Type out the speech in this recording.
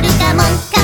るかも